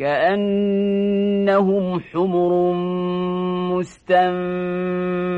كأنهم حمر مستنفرة